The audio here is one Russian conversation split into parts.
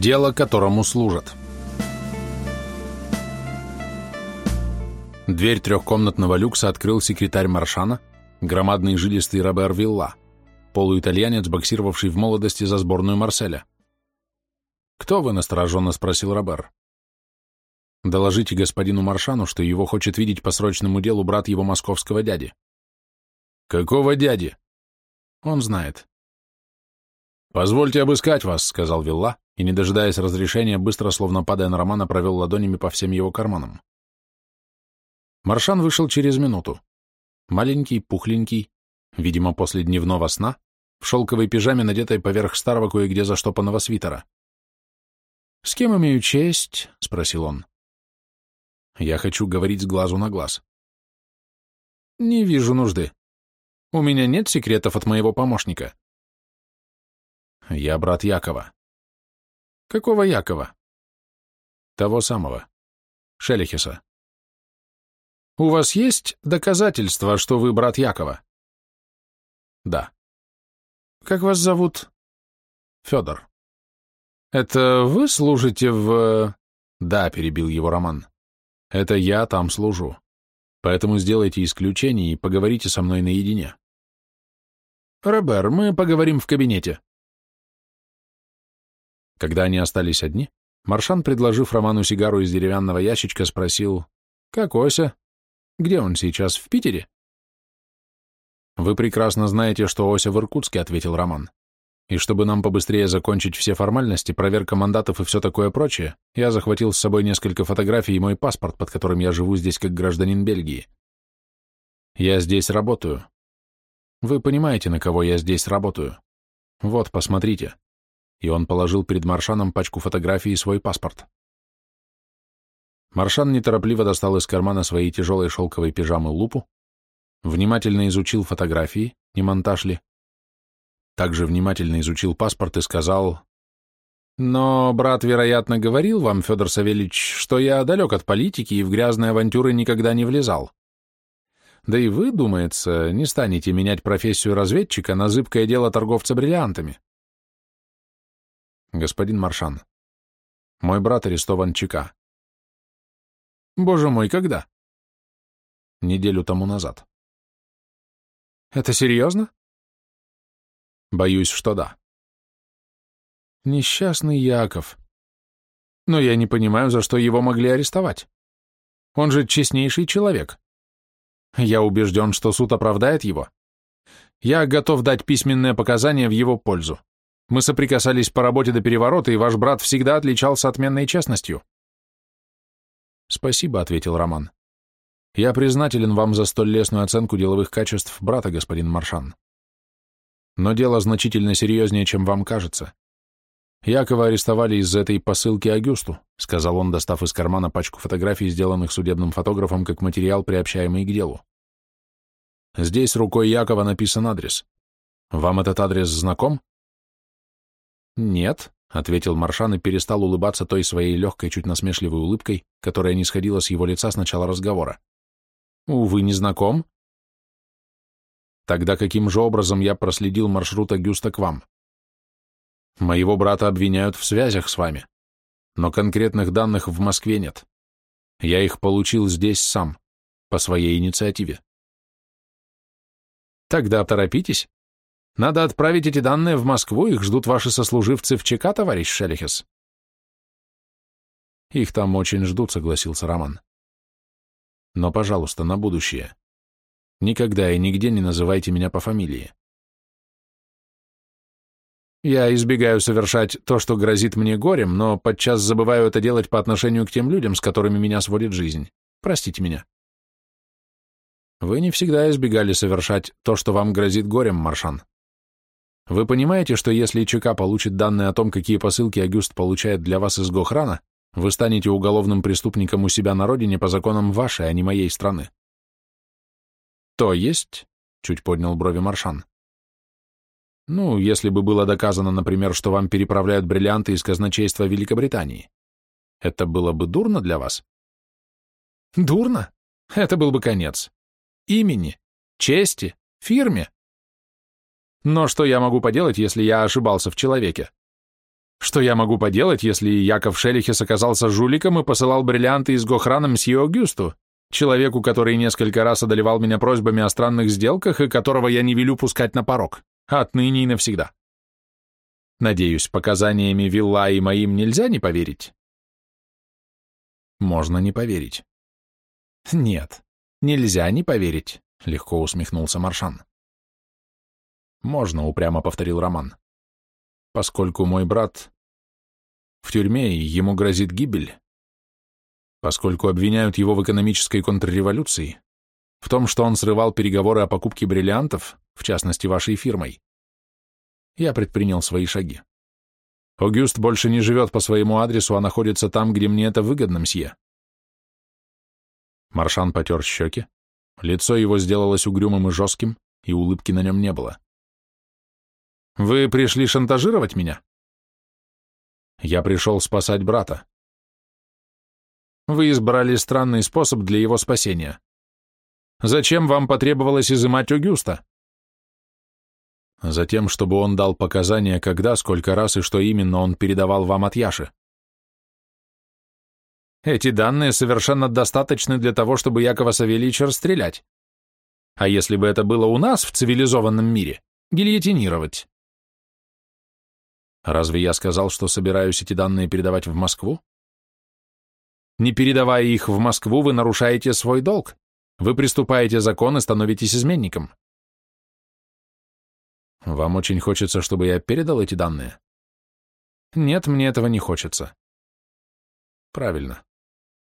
Дело, которому служат. Дверь трехкомнатного люкса открыл секретарь Маршана, громадный жилистый Робер Вилла, полуитальянец, боксировавший в молодости за сборную Марселя. «Кто вы?» — настороженно спросил Робер. «Доложите господину Маршану, что его хочет видеть по срочному делу брат его московского дяди». «Какого дяди?» «Он знает». «Позвольте обыскать вас», — сказал Вилла, и, не дожидаясь разрешения, быстро, словно падая на Романа, провел ладонями по всем его карманам. Маршан вышел через минуту. Маленький, пухленький, видимо, после дневного сна, в шелковой пижаме, надетой поверх старого кое-где заштопанного свитера. «С кем имею честь?» — спросил он. «Я хочу говорить с глазу на глаз». «Не вижу нужды. У меня нет секретов от моего помощника». «Я брат Якова». «Какого Якова?» «Того самого. Шелехеса». «У вас есть доказательства, что вы брат Якова?» «Да». «Как вас зовут?» «Федор». «Это вы служите в...» «Да», — перебил его Роман. «Это я там служу. Поэтому сделайте исключение и поговорите со мной наедине». «Робер, мы поговорим в кабинете». Когда они остались одни, Маршан, предложив Роману сигару из деревянного ящичка, спросил, «Как Ося? Где он сейчас, в Питере?» «Вы прекрасно знаете, что Ося в Иркутске», — ответил Роман. И чтобы нам побыстрее закончить все формальности, проверка мандатов и все такое прочее, я захватил с собой несколько фотографий и мой паспорт, под которым я живу здесь как гражданин Бельгии. Я здесь работаю. Вы понимаете, на кого я здесь работаю? Вот, посмотрите. И он положил перед Маршаном пачку фотографий и свой паспорт. Маршан неторопливо достал из кармана своей тяжелой шелковой пижамы лупу, внимательно изучил фотографии, не монтаж ли, также внимательно изучил паспорт и сказал, «Но брат, вероятно, говорил вам, Федор Савельевич, что я далек от политики и в грязные авантюры никогда не влезал. Да и вы, думается, не станете менять профессию разведчика на зыбкое дело торговца бриллиантами». «Господин Маршан, мой брат арестован ЧК». «Боже мой, когда?» «Неделю тому назад». «Это серьезно?» Боюсь, что да. Несчастный Яков. Но я не понимаю, за что его могли арестовать. Он же честнейший человек. Я убежден, что суд оправдает его. Я готов дать письменные показания в его пользу. Мы соприкасались по работе до переворота, и ваш брат всегда отличался отменной честностью. Спасибо, — ответил Роман. Я признателен вам за столь лестную оценку деловых качеств брата, господин Маршан. Но дело значительно серьезнее, чем вам кажется. Якова арестовали из-за этой посылки Агюсту, сказал он, достав из кармана пачку фотографий, сделанных судебным фотографом как материал, приобщаемый к делу. Здесь рукой Якова написан адрес. Вам этот адрес знаком? Нет, ответил Маршан и перестал улыбаться той своей легкой, чуть насмешливой улыбкой, которая не сходила с его лица с начала разговора. Увы, не знаком, Тогда каким же образом я проследил маршрут Агюста к вам? Моего брата обвиняют в связях с вами, но конкретных данных в Москве нет. Я их получил здесь сам, по своей инициативе. Тогда торопитесь. Надо отправить эти данные в Москву, их ждут ваши сослуживцы в ЧК, товарищ Шелехес. Их там очень ждут, согласился Роман. Но, пожалуйста, на будущее. Никогда и нигде не называйте меня по фамилии. Я избегаю совершать то, что грозит мне горем, но подчас забываю это делать по отношению к тем людям, с которыми меня сводит жизнь. Простите меня. Вы не всегда избегали совершать то, что вам грозит горем, Маршан. Вы понимаете, что если ЧК получит данные о том, какие посылки Агюст получает для вас из Гохрана, вы станете уголовным преступником у себя на родине по законам вашей, а не моей страны? «То есть?» — чуть поднял брови Маршан. «Ну, если бы было доказано, например, что вам переправляют бриллианты из казначейства Великобритании, это было бы дурно для вас?» «Дурно? Это был бы конец. Имени, чести, фирме. Но что я могу поделать, если я ошибался в человеке? Что я могу поделать, если Яков Шелихес оказался жуликом и посылал бриллианты из Гохрана мсье Огюсту, человеку, который несколько раз одолевал меня просьбами о странных сделках и которого я не велю пускать на порог, отныне и навсегда? Надеюсь, показаниями Вилла и моим нельзя не поверить? Можно не поверить. Нет, нельзя не поверить, легко усмехнулся Маршан. Можно, упрямо повторил Роман. Поскольку мой брат в тюрьме и ему грозит гибель, поскольку обвиняют его в экономической контрреволюции, в том, что он срывал переговоры о покупке бриллиантов, в частности, вашей фирмой, я предпринял свои шаги. Огюст больше не живет по своему адресу, а находится там, где мне это выгодно, мсье. Маршан потер щеки, лицо его сделалось угрюмым и жестким, и улыбки на нем не было. «Вы пришли шантажировать меня?» «Я пришел спасать брата». «Вы избрали странный способ для его спасения. Зачем вам потребовалось изымать Огюста?» Затем, чтобы он дал показания, когда, сколько раз и что именно он передавал вам от Яши. Эти данные совершенно достаточны для того, чтобы Якова Савельича расстрелять. А если бы это было у нас, в цивилизованном мире, гильотинировать. Разве я сказал, что собираюсь эти данные передавать в Москву? Не передавая их в Москву, вы нарушаете свой долг. Вы приступаете закон и становитесь изменником. Вам очень хочется, чтобы я передал эти данные? Нет, мне этого не хочется. Правильно.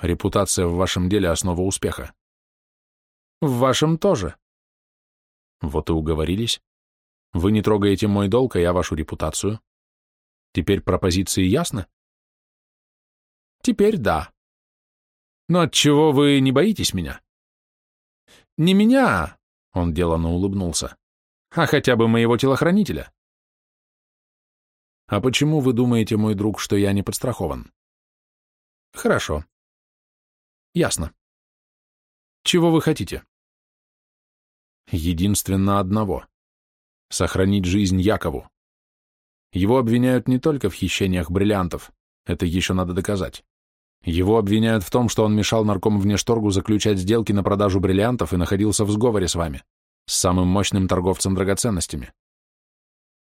Репутация в вашем деле — основа успеха. В вашем тоже. Вот и уговорились. Вы не трогаете мой долг, а я вашу репутацию. Теперь пропозиции ясно? Теперь да. Но от чего вы не боитесь меня? Не меня, он деланно улыбнулся а хотя бы моего телохранителя. А почему вы думаете, мой друг, что я не подстрахован? Хорошо. Ясно. Чего вы хотите? Единственно одного. Сохранить жизнь Якову. Его обвиняют не только в хищениях бриллиантов, это еще надо доказать. Его обвиняют в том, что он мешал нарком внешторгу заключать сделки на продажу бриллиантов и находился в сговоре с вами с самым мощным торговцем драгоценностями.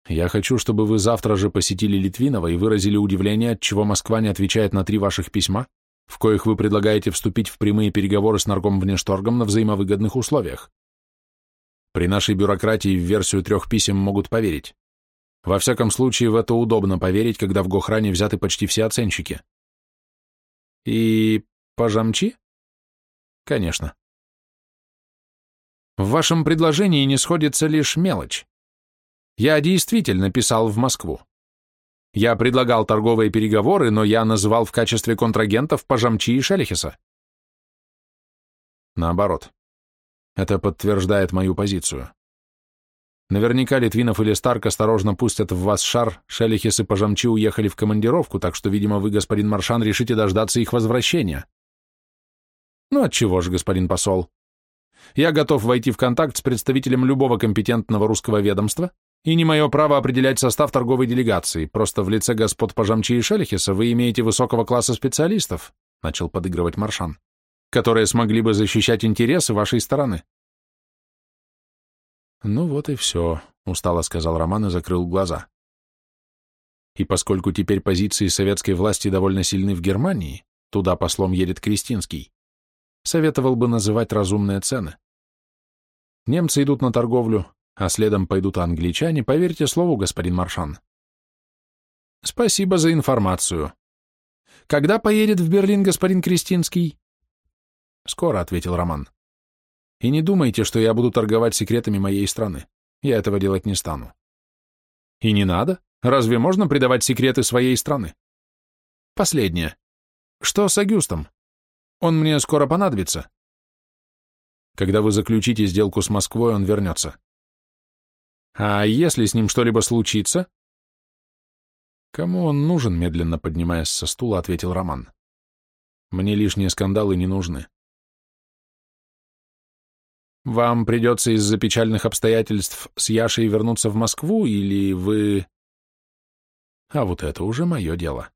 Я хочу, чтобы вы завтра же посетили Литвинова и выразили удивление, отчего Москва не отвечает на три ваших письма, в коих вы предлагаете вступить в прямые переговоры с нарком внешторгом на взаимовыгодных условиях. При нашей бюрократии в версию трех писем могут поверить. Во всяком случае, в это удобно поверить, когда в Гохране взяты почти все оценщики. И пожамчи? Конечно. В вашем предложении не сходится лишь мелочь. Я действительно писал в Москву. Я предлагал торговые переговоры, но я называл в качестве контрагентов Пажамчи и Шелихеса. Наоборот. Это подтверждает мою позицию. Наверняка Литвинов или Старк осторожно пустят в вас шар, Шелихес и Пажамчи уехали в командировку, так что, видимо, вы, господин Маршан, решите дождаться их возвращения. Ну, отчего же, господин посол? Я готов войти в контакт с представителем любого компетентного русского ведомства, и не мое право определять состав торговой делегации, просто в лице господ Пожамчи и Шелихеса вы имеете высокого класса специалистов, начал подыгрывать Маршан, которые смогли бы защищать интересы вашей стороны. Ну вот и все, устало сказал Роман и закрыл глаза. И поскольку теперь позиции советской власти довольно сильны в Германии, туда послом едет Кристинский, советовал бы называть разумные цены. Немцы идут на торговлю, а следом пойдут англичане, поверьте слову, господин Маршан. Спасибо за информацию. Когда поедет в Берлин господин Кристинский? Скоро, ответил Роман. И не думайте, что я буду торговать секретами моей страны. Я этого делать не стану. И не надо. Разве можно предавать секреты своей страны? Последнее. Что с Агюстом? Он мне скоро понадобится. Когда вы заключите сделку с Москвой, он вернется. А если с ним что-либо случится? Кому он нужен, медленно поднимаясь со стула, ответил Роман. Мне лишние скандалы не нужны. Вам придется из-за печальных обстоятельств с Яшей вернуться в Москву, или вы... А вот это уже мое дело.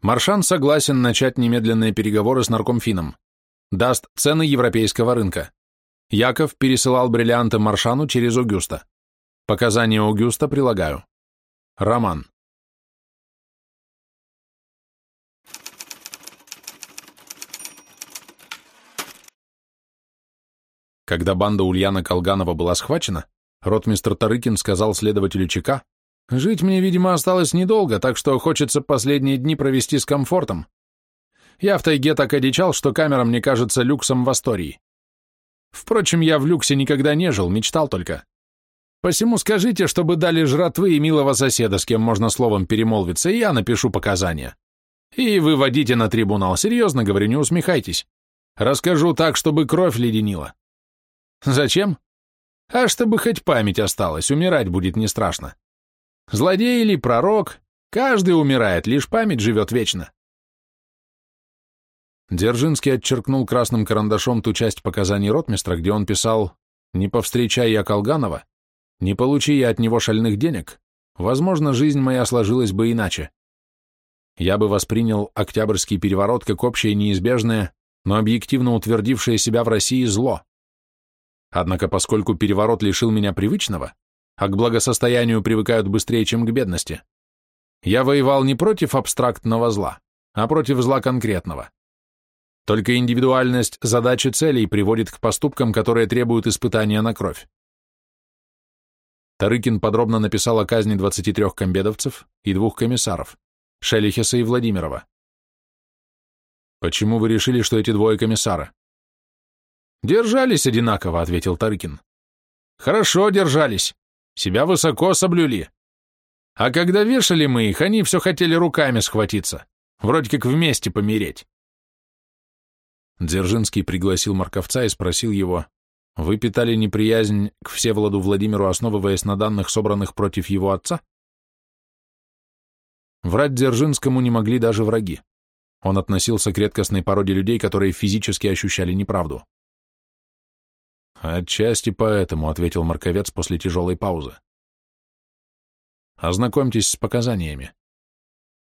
Маршан согласен начать немедленные переговоры с наркомфином. Даст цены европейского рынка. Яков пересылал бриллианты Маршану через Огюста. Показания Огюста прилагаю. Роман. Когда банда Ульяна Колганова была схвачена, ротмистр Тарыкин сказал следователю ЧК, «Жить мне, видимо, осталось недолго, так что хочется последние дни провести с комфортом. Я в тайге так одичал, что камера мне кажется люксом в Астории. Впрочем, я в люксе никогда не жил, мечтал только. Посему скажите, чтобы дали жратвы и милого соседа, с кем можно словом перемолвиться, и я напишу показания. И выводите на трибунал, серьезно говорю, не усмехайтесь. Расскажу так, чтобы кровь леденила. Зачем? А чтобы хоть память осталась, умирать будет не страшно. Злодей или пророк, каждый умирает, лишь память живет вечно. Дзержинский отчеркнул красным карандашом ту часть показаний ротмистра, где он писал «Не повстречай я Колганова, не получи я от него шальных денег, возможно, жизнь моя сложилась бы иначе. Я бы воспринял Октябрьский переворот как общее неизбежное, но объективно утвердившее себя в России зло. Однако, поскольку переворот лишил меня привычного, а к благосостоянию привыкают быстрее, чем к бедности, я воевал не против абстрактного зла, а против зла конкретного. Только индивидуальность задачи целей приводит к поступкам, которые требуют испытания на кровь. Тарыкин подробно написал о казни 23 комбедовцев и двух комиссаров, Шелихеса и Владимирова. «Почему вы решили, что эти двое комиссара?» «Держались одинаково», — ответил Тарыкин. «Хорошо держались. Себя высоко соблюли. А когда вешали мы их, они все хотели руками схватиться, вроде как вместе помереть». Дзержинский пригласил Марковца и спросил его, «Вы питали неприязнь к Всеволоду Владимиру, основываясь на данных, собранных против его отца?» Врать Дзержинскому не могли даже враги. Он относился к редкостной породе людей, которые физически ощущали неправду. «Отчасти поэтому», — ответил Марковец после тяжелой паузы. «Ознакомьтесь с показаниями.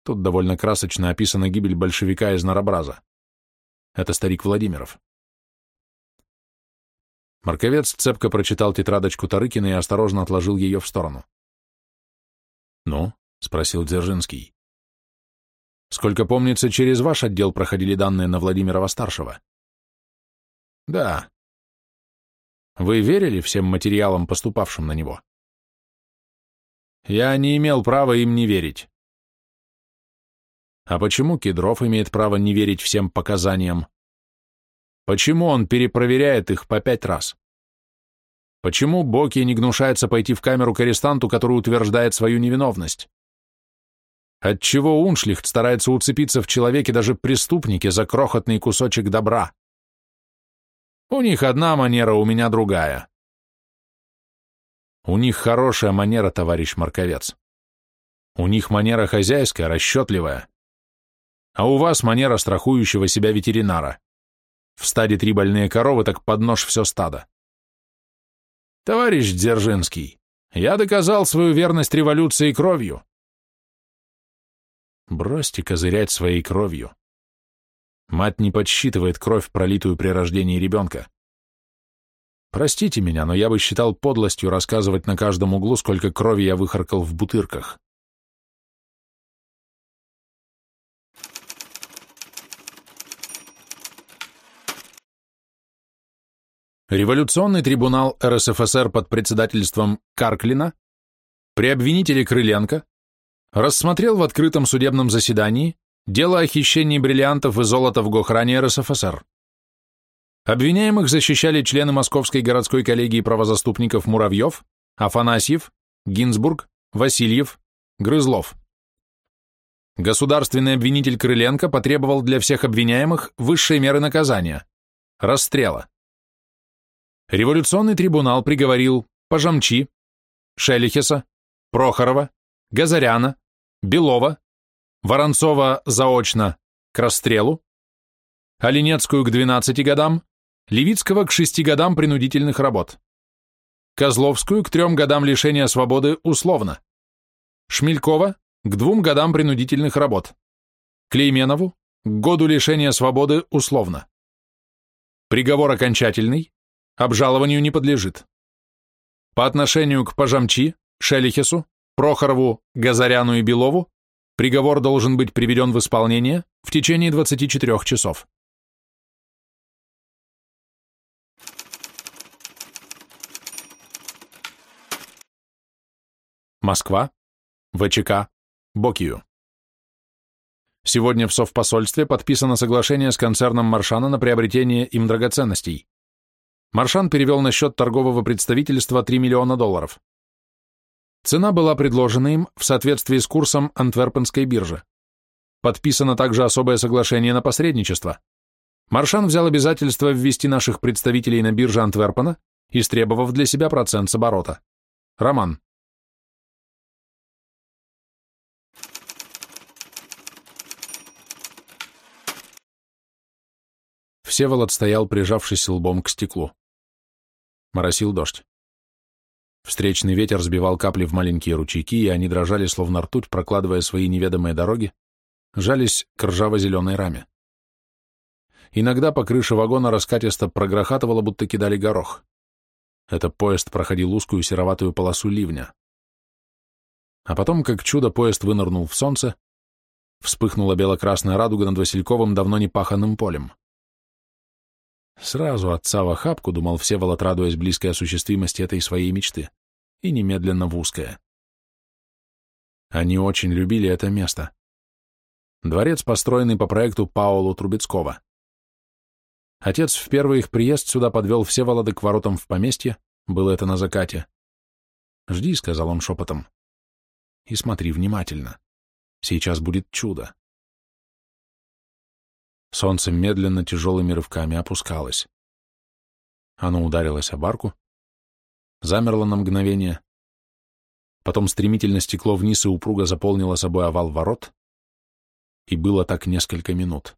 Тут довольно красочно описана гибель большевика из Нарабраза. Это старик Владимиров». Марковец цепко прочитал тетрадочку Тарыкина и осторожно отложил ее в сторону. «Ну?» — спросил Дзержинский. «Сколько помнится, через ваш отдел проходили данные на Владимирова-старшего?» «Да», вы верили всем материалам, поступавшим на него? Я не имел права им не верить. А почему Кедров имеет право не верить всем показаниям? Почему он перепроверяет их по пять раз? Почему Боки не гнушается пойти в камеру к арестанту, который утверждает свою невиновность? Отчего Уншлихт старается уцепиться в человеке даже преступнике за крохотный кусочек добра? У них одна манера, у меня другая. У них хорошая манера, товарищ Марковец. У них манера хозяйская, расчетливая. А у вас манера страхующего себя ветеринара. В стаде три больные коровы, так под нож все стадо. Товарищ Дзержинский, я доказал свою верность революции кровью. Бросьте козырять своей кровью. Мать не подсчитывает кровь, пролитую при рождении ребенка. Простите меня, но я бы считал подлостью рассказывать на каждом углу, сколько крови я выхаркал в бутырках. Революционный трибунал РСФСР под председательством Карклина при обвинителе Крыленко рассмотрел в открытом судебном заседании Дело о хищении бриллиантов и золота в Гохране РСФСР. Обвиняемых защищали члены Московской городской коллегии правозаступников Муравьев, Афанасьев, Гинзбург, Васильев, Грызлов. Государственный обвинитель Крыленко потребовал для всех обвиняемых высшей меры наказания – расстрела. Революционный трибунал приговорил Пожамчи, Шелихеса, Прохорова, Газаряна, Белова, Воронцова заочно к расстрелу, Оленецкую к 12 годам, Левицкого к шести годам принудительных работ. Козловскую к трем годам лишения свободы условно. Шмелькова к двум годам принудительных работ. Клейменову к году лишения свободы условно. Приговор окончательный, обжалованию не подлежит. По отношению к Пожамчи, Шелихесу, Прохорову, Газаряну и Белову приговор должен быть приведен в исполнение в течение 24 часов. Москва, ВЧК, Бокию. Сегодня в Совпосольстве подписано соглашение с концерном Маршана на приобретение им драгоценностей. Маршан перевел на счет торгового представительства 3 миллиона долларов. Цена была предложена им в соответствии с курсом Антверпенской биржи. Подписано также особое соглашение на посредничество. Маршан взял обязательство ввести наших представителей на бирже Антверпена, истребовав для себя процент с оборота. Роман. Всеволод стоял, прижавшись лбом к стеклу. Моросил дождь. Встречный ветер сбивал капли в маленькие ручейки, и они дрожали, словно ртуть, прокладывая свои неведомые дороги, жались к ржаво-зеленой раме. Иногда по крыше вагона раскатисто прогрохатывало, будто кидали горох. Это поезд проходил узкую сероватую полосу ливня. А потом, как чудо, поезд вынырнул в солнце, вспыхнула бело-красная радуга над Васильковым давно не паханным полем. Сразу отца в охапку, думал Всеволод, радуясь близкой осуществимости этой своей мечты, и немедленно в узкое. Они очень любили это место. Дворец, построенный по проекту Паулу Трубецкого. Отец в первый их приезд сюда подвел Всеволода к воротам в поместье, было это на закате. «Жди», — сказал он шепотом, — «и смотри внимательно. Сейчас будет чудо». Солнце медленно тяжелыми рывками опускалось. Оно ударилось об арку, замерло на мгновение, потом стремительно стекло вниз и упруго заполнило собой овал ворот, и было так несколько минут.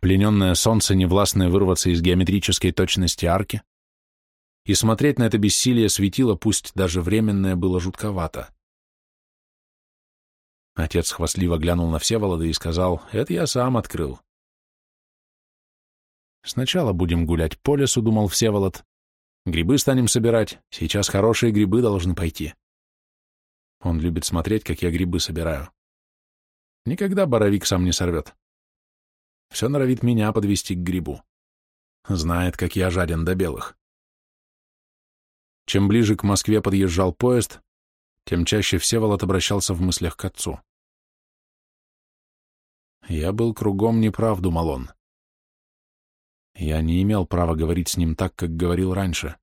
Плененное солнце, невластное вырваться из геометрической точности арки, и смотреть на это бессилие светило, пусть даже временное, было жутковато. Отец хвастливо глянул на Всеволода и сказал, «Это я сам открыл». «Сначала будем гулять по лесу», — думал Всеволод. «Грибы станем собирать. Сейчас хорошие грибы должны пойти». Он любит смотреть, как я грибы собираю. Никогда боровик сам не сорвет. Все норовит меня подвести к грибу. Знает, как я жаден до белых. Чем ближе к Москве подъезжал поезд, тем чаще Всеволод обращался в мыслях к отцу. «Я был кругом неправ», — думал он. Я не имел права говорить с ним так, как говорил раньше.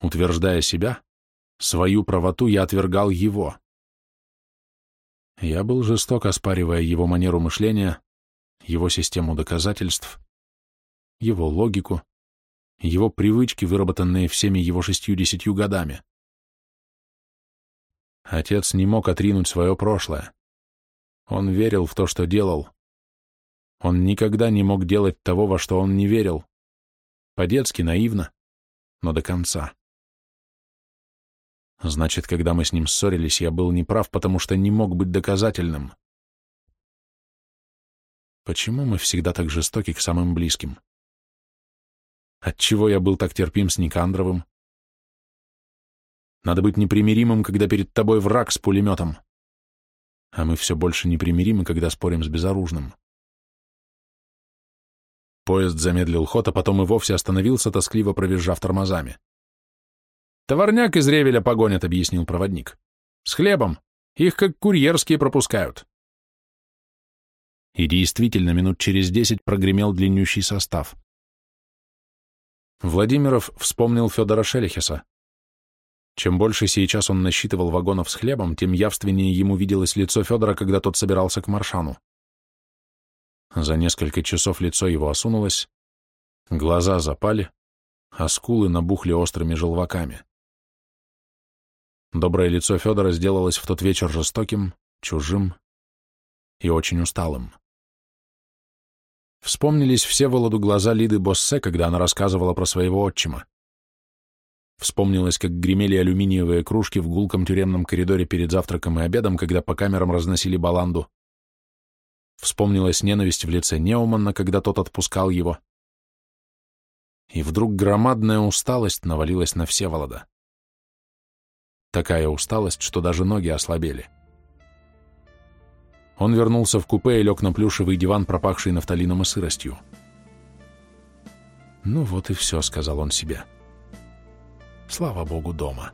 Утверждая себя, свою правоту я отвергал его. Я был жесток, оспаривая его манеру мышления, его систему доказательств, его логику, его привычки, выработанные всеми его шестью-десятью годами. Отец не мог отринуть свое прошлое. Он верил в то, что делал. Он никогда не мог делать того, во что он не верил. По-детски, наивно, но до конца. Значит, когда мы с ним ссорились, я был неправ, потому что не мог быть доказательным. Почему мы всегда так жестоки к самым близким? Отчего я был так терпим с Никандровым? Надо быть непримиримым, когда перед тобой враг с пулеметом. А мы все больше непримиримы, когда спорим с безоружным. Поезд замедлил ход, а потом и вовсе остановился, тоскливо провизжав тормозами. «Товарняк из Ревеля погонят», — объяснил проводник. «С хлебом. Их как курьерские пропускают». И действительно, минут через десять прогремел длиннющий состав. Владимиров вспомнил Федора Шелихеса. Чем больше сейчас он насчитывал вагонов с хлебом, тем явственнее ему виделось лицо Федора, когда тот собирался к Маршану. За несколько часов лицо его осунулось, глаза запали, а скулы набухли острыми желваками. Доброе лицо Федора сделалось в тот вечер жестоким, чужим и очень усталым. Вспомнились все Володу глаза Лиды Боссе, когда она рассказывала про своего отчима. Вспомнилось, как гремели алюминиевые кружки в гулком тюремном коридоре перед завтраком и обедом, когда по камерам разносили баланду. Вспомнилась ненависть в лице Неуманна, когда тот отпускал его. И вдруг громадная усталость навалилась на Всеволода. Такая усталость, что даже ноги ослабели. Он вернулся в купе и лег на плюшевый диван, пропахший нафталином и сыростью. «Ну вот и все», — сказал он себе. «Слава богу, дома».